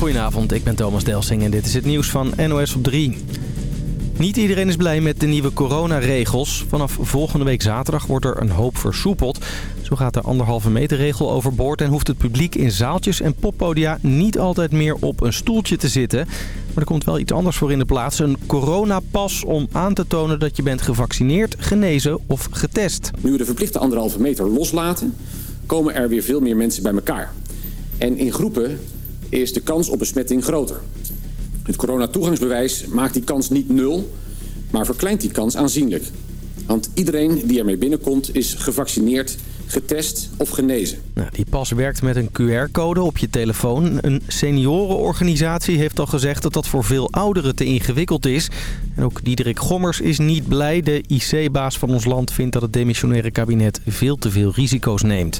Goedenavond, ik ben Thomas Delsing en dit is het nieuws van NOS op 3. Niet iedereen is blij met de nieuwe coronaregels. Vanaf volgende week zaterdag wordt er een hoop versoepeld. Zo gaat de anderhalve meter regel overboord en hoeft het publiek in zaaltjes en poppodia niet altijd meer op een stoeltje te zitten. Maar er komt wel iets anders voor in de plaats. Een coronapas om aan te tonen dat je bent gevaccineerd, genezen of getest. Nu we de verplichte anderhalve meter loslaten, komen er weer veel meer mensen bij elkaar. En in groepen is de kans op besmetting groter. Het coronatoegangsbewijs maakt die kans niet nul, maar verkleint die kans aanzienlijk. Want iedereen die ermee binnenkomt is gevaccineerd, getest of genezen. Nou, die pas werkt met een QR-code op je telefoon. Een seniorenorganisatie heeft al gezegd dat dat voor veel ouderen te ingewikkeld is. En ook Diederik Gommers is niet blij. De IC-baas van ons land vindt dat het demissionaire kabinet veel te veel risico's neemt.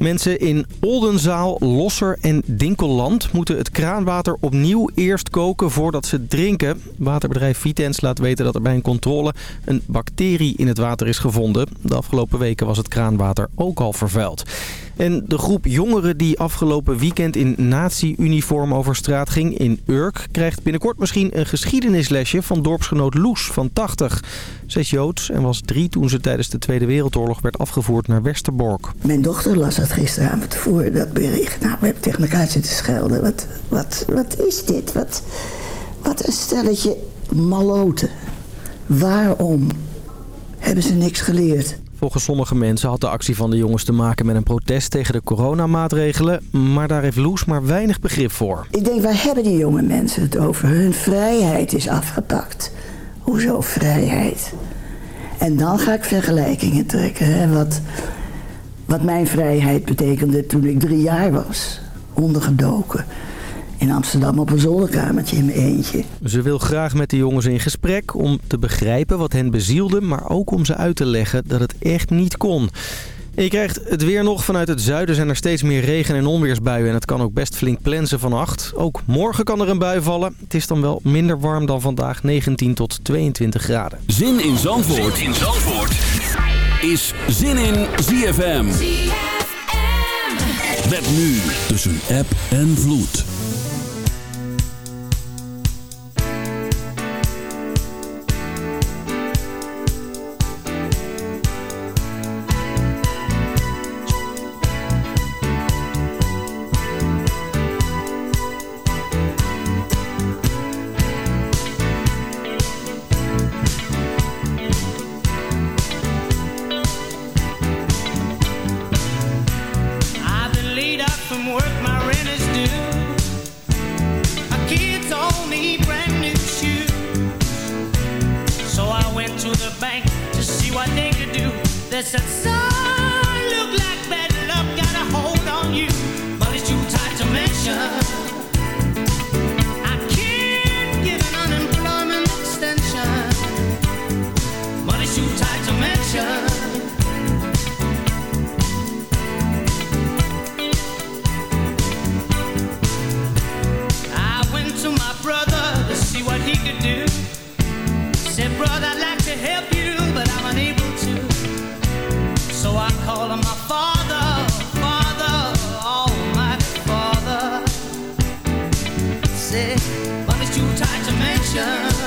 Mensen in Oldenzaal, Losser en Dinkelland moeten het kraanwater opnieuw eerst koken voordat ze drinken. Waterbedrijf Vitens laat weten dat er bij een controle een bacterie in het water is gevonden. De afgelopen weken was het kraanwater ook al vervuild. En de groep jongeren die afgelopen weekend in nazi-uniform over straat ging in Urk... krijgt binnenkort misschien een geschiedenislesje van dorpsgenoot Loes van 80. Ze is Joods en was drie toen ze tijdens de Tweede Wereldoorlog werd afgevoerd naar Westerbork. Mijn dochter las dat gisteravond voor, dat bericht. Nou, we hebben tegen elkaar zitten schelden. Wat, wat, wat is dit? Wat, wat een stelletje maloten. Waarom hebben ze niks geleerd? Volgens sommige mensen had de actie van de jongens te maken met een protest tegen de coronamaatregelen. Maar daar heeft Loes maar weinig begrip voor. Ik denk, waar hebben die jonge mensen het over? Hun vrijheid is afgepakt. Hoezo vrijheid? En dan ga ik vergelijkingen trekken. Wat, wat mijn vrijheid betekende toen ik drie jaar was. Ondergedoken in Amsterdam op een zolderkamertje in mijn eentje. Ze wil graag met de jongens in gesprek om te begrijpen wat hen bezielde... maar ook om ze uit te leggen dat het echt niet kon. En je krijgt het weer nog. Vanuit het zuiden zijn er steeds meer regen- en onweersbuien. En het kan ook best flink plensen vannacht. Ook morgen kan er een bui vallen. Het is dan wel minder warm dan vandaag, 19 tot 22 graden. Zin in Zandvoort, zin in Zandvoort. is Zin in ZFM. ZFM. Met nu tussen app en vloed. said, money's too tight to mention.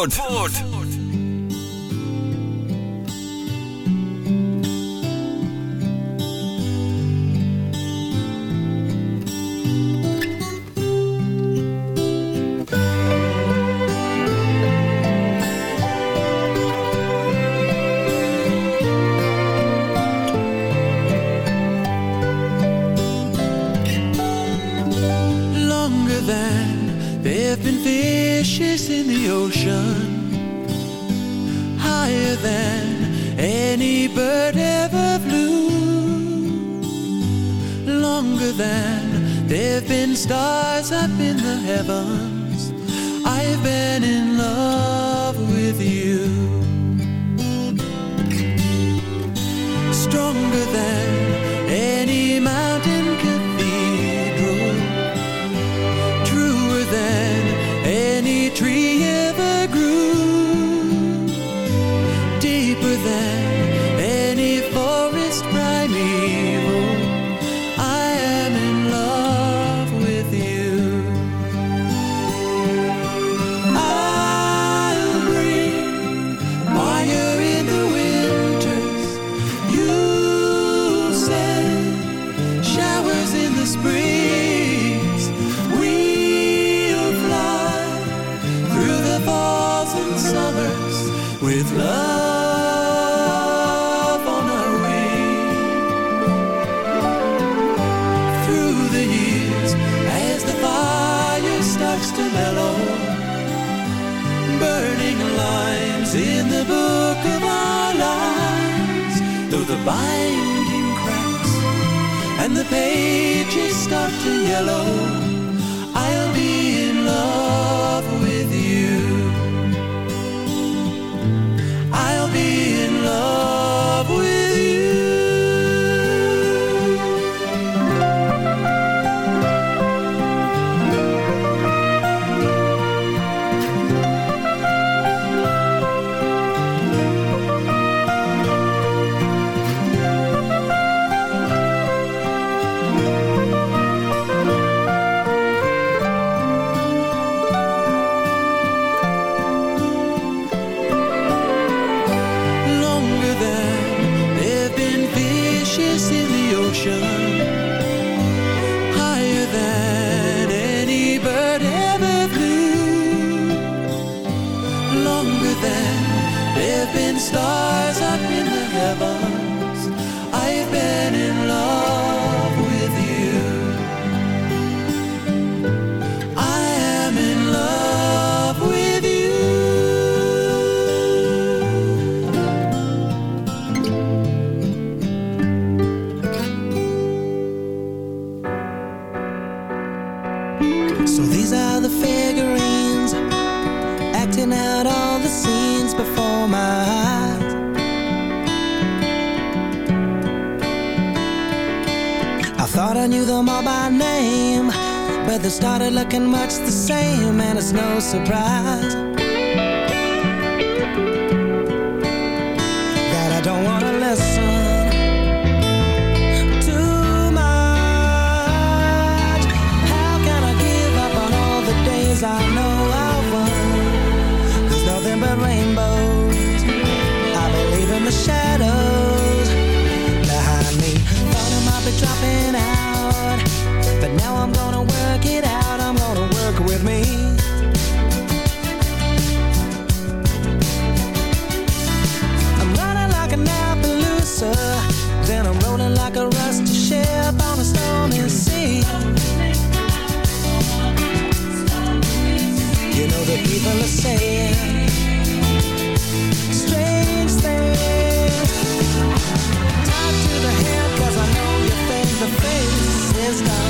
Zandvoort. yellow. started looking much the same and it's no surprise That I don't wanna listen too much. How can I give up on all the days I know I There's nothing but rainbows. I believe in the shadows behind me. Might be dropping out But now I'm gonna with me. I'm running like an Appaloosa Then I'm rolling like a rusty ship on a stormy sea. You know the people are saying Strange things. Tied to the head cause I know you think the face is gone.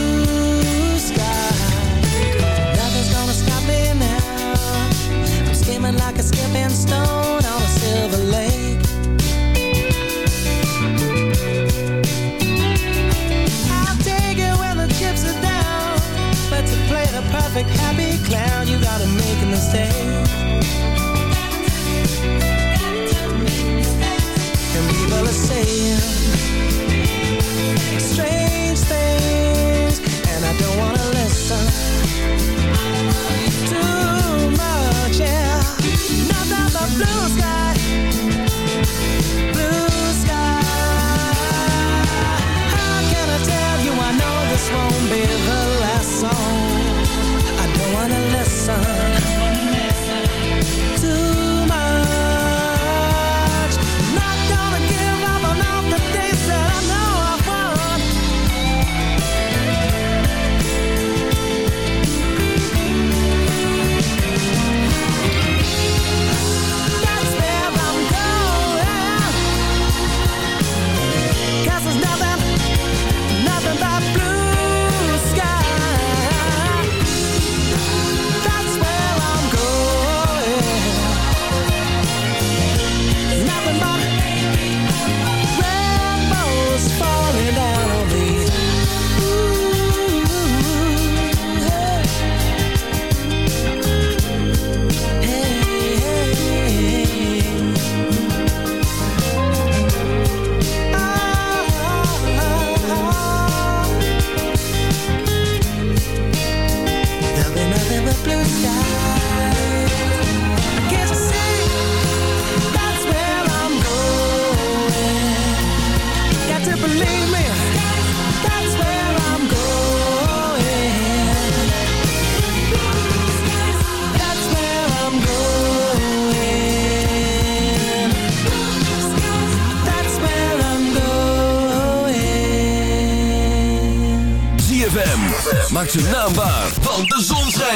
mistakes And people are saying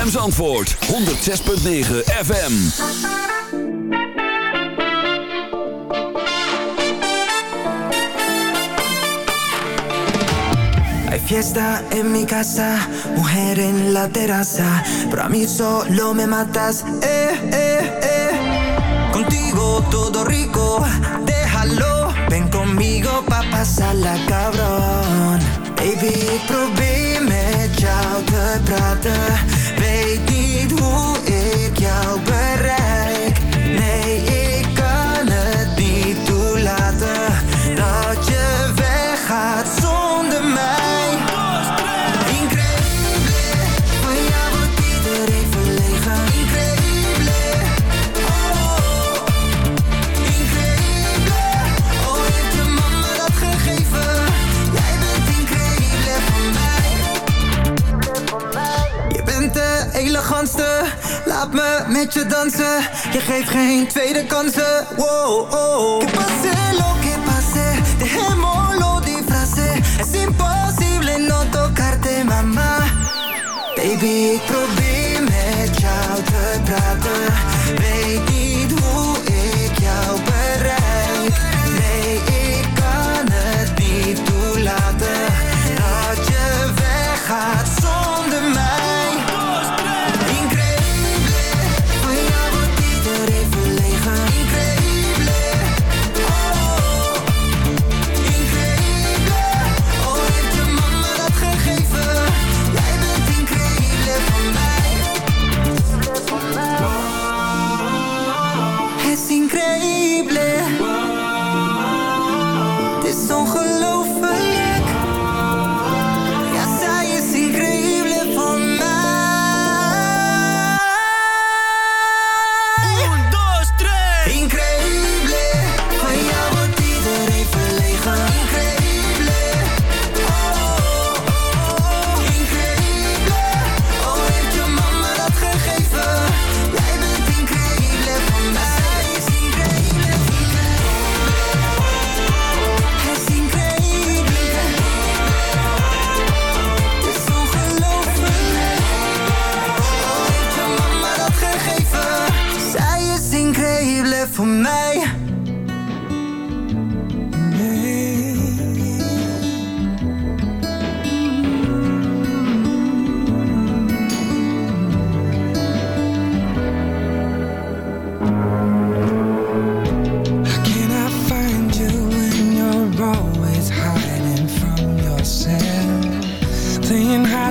ZFM. ZFM's antwoord 106.9 FM. Hay fiesta en mi casa, mujer en la terraza, pero a mí solo me matas, eh, eh, eh. Contigo todo rico, déjalo, ven conmigo pa' pasarla cabrón. Baby, probeer met jou te praten. Hoe ik jou bereik. Met je dansen. Je geeft geen tweede kansen. Wow, oh. Que pase lo que pase, dejémoslo disfrace. Es imposible no tocarte, mama. Baby,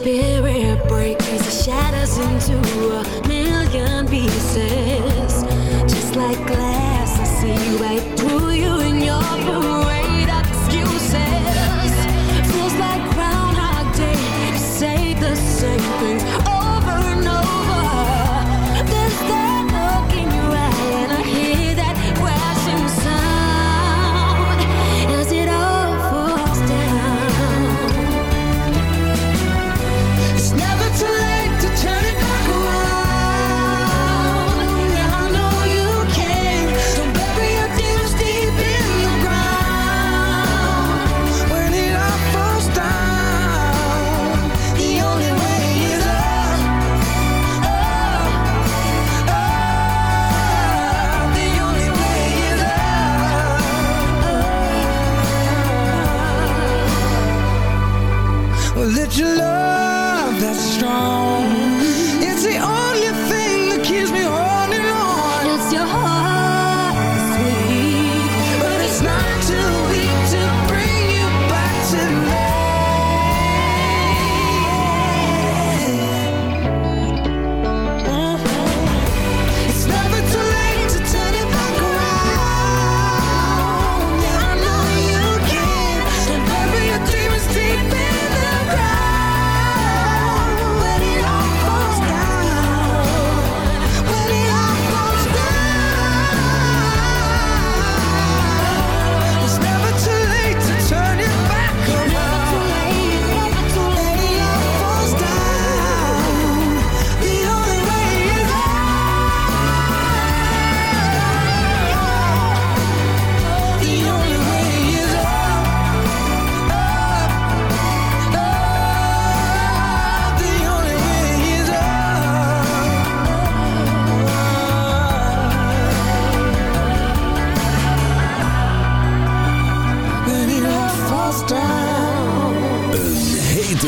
Spirit break as it shatters into a million pieces. Just like glass, I see right through you in your parade love that's strong. It's the only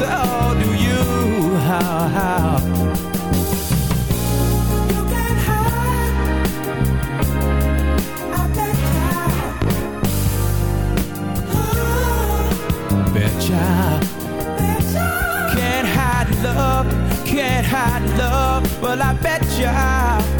so do you. How, how. Can't hide I betcha Betcha Betcha Can't hide love, can't hide love. Well, I bet you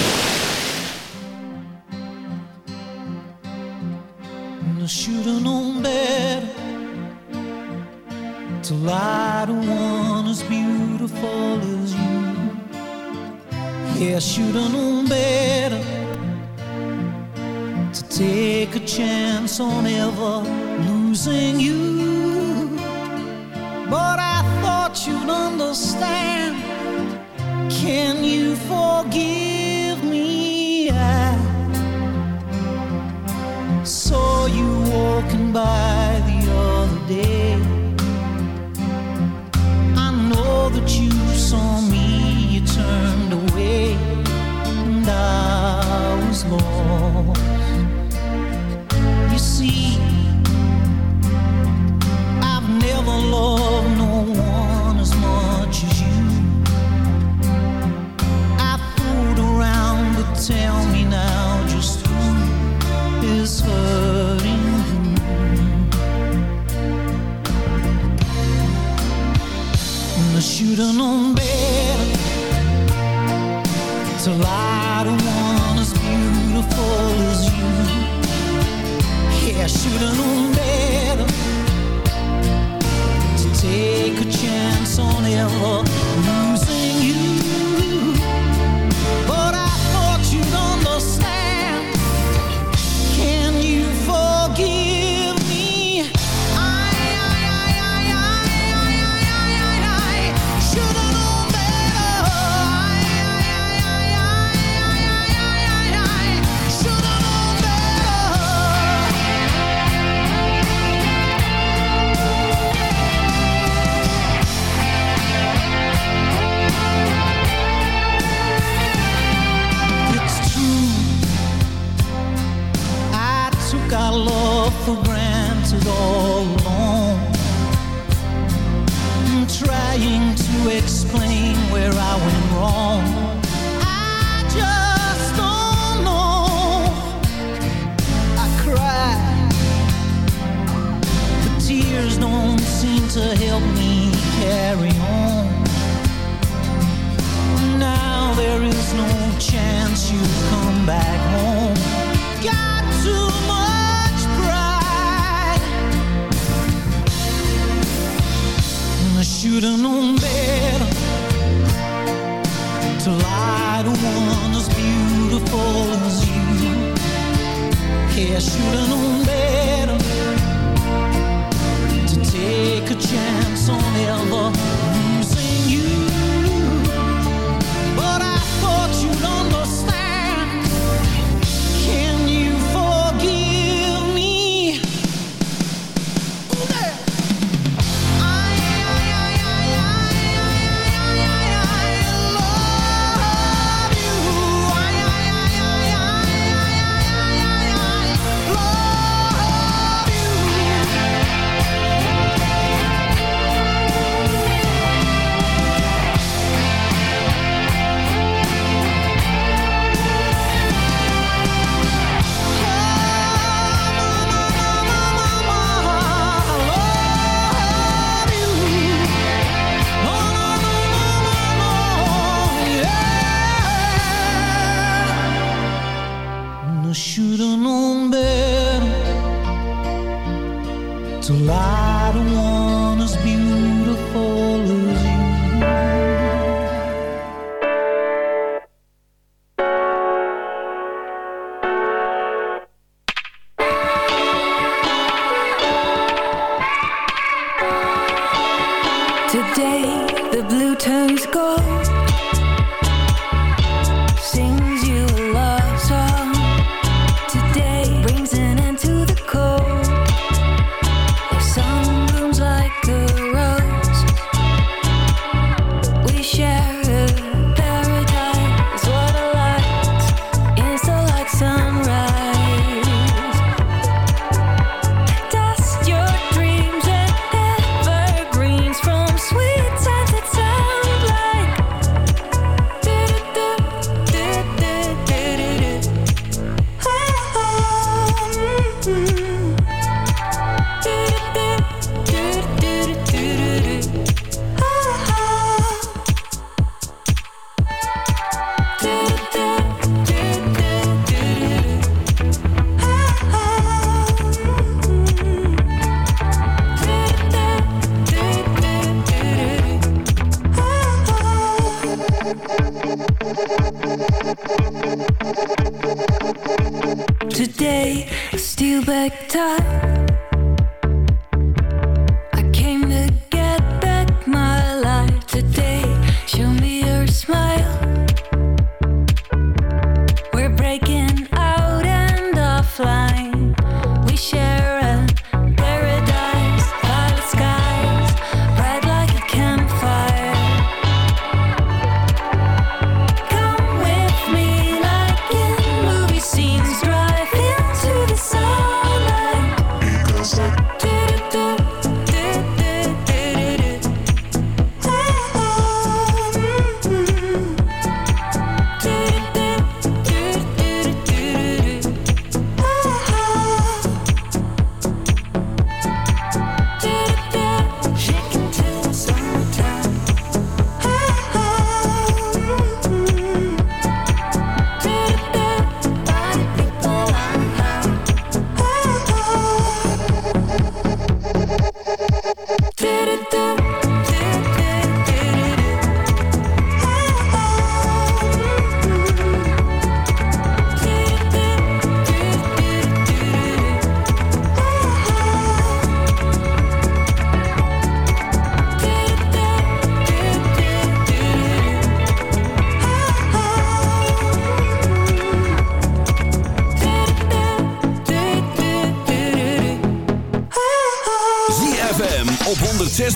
sono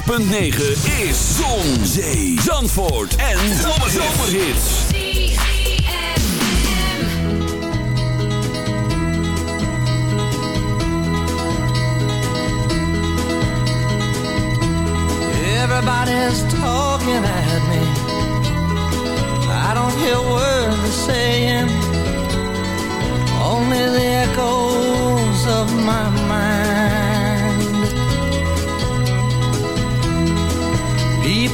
106.9 is Zon, Zee, Zandvoort en Zomerhits. Everybody's talking at me. I don't hear what they're saying. Only the echoes.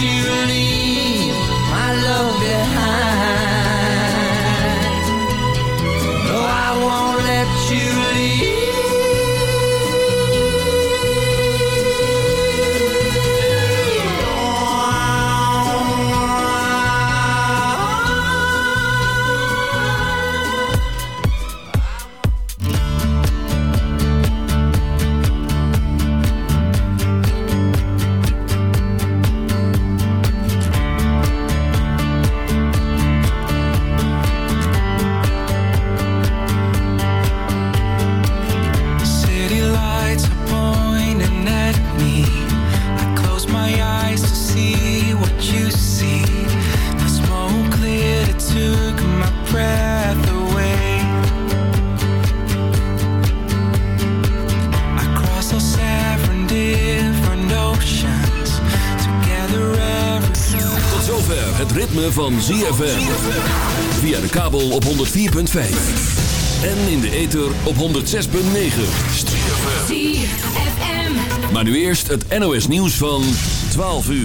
You leave ritme van ZFM. Via de kabel op 104.5. En in de ether op 106.9. ZFM. Maar nu eerst het NOS nieuws van 12 uur.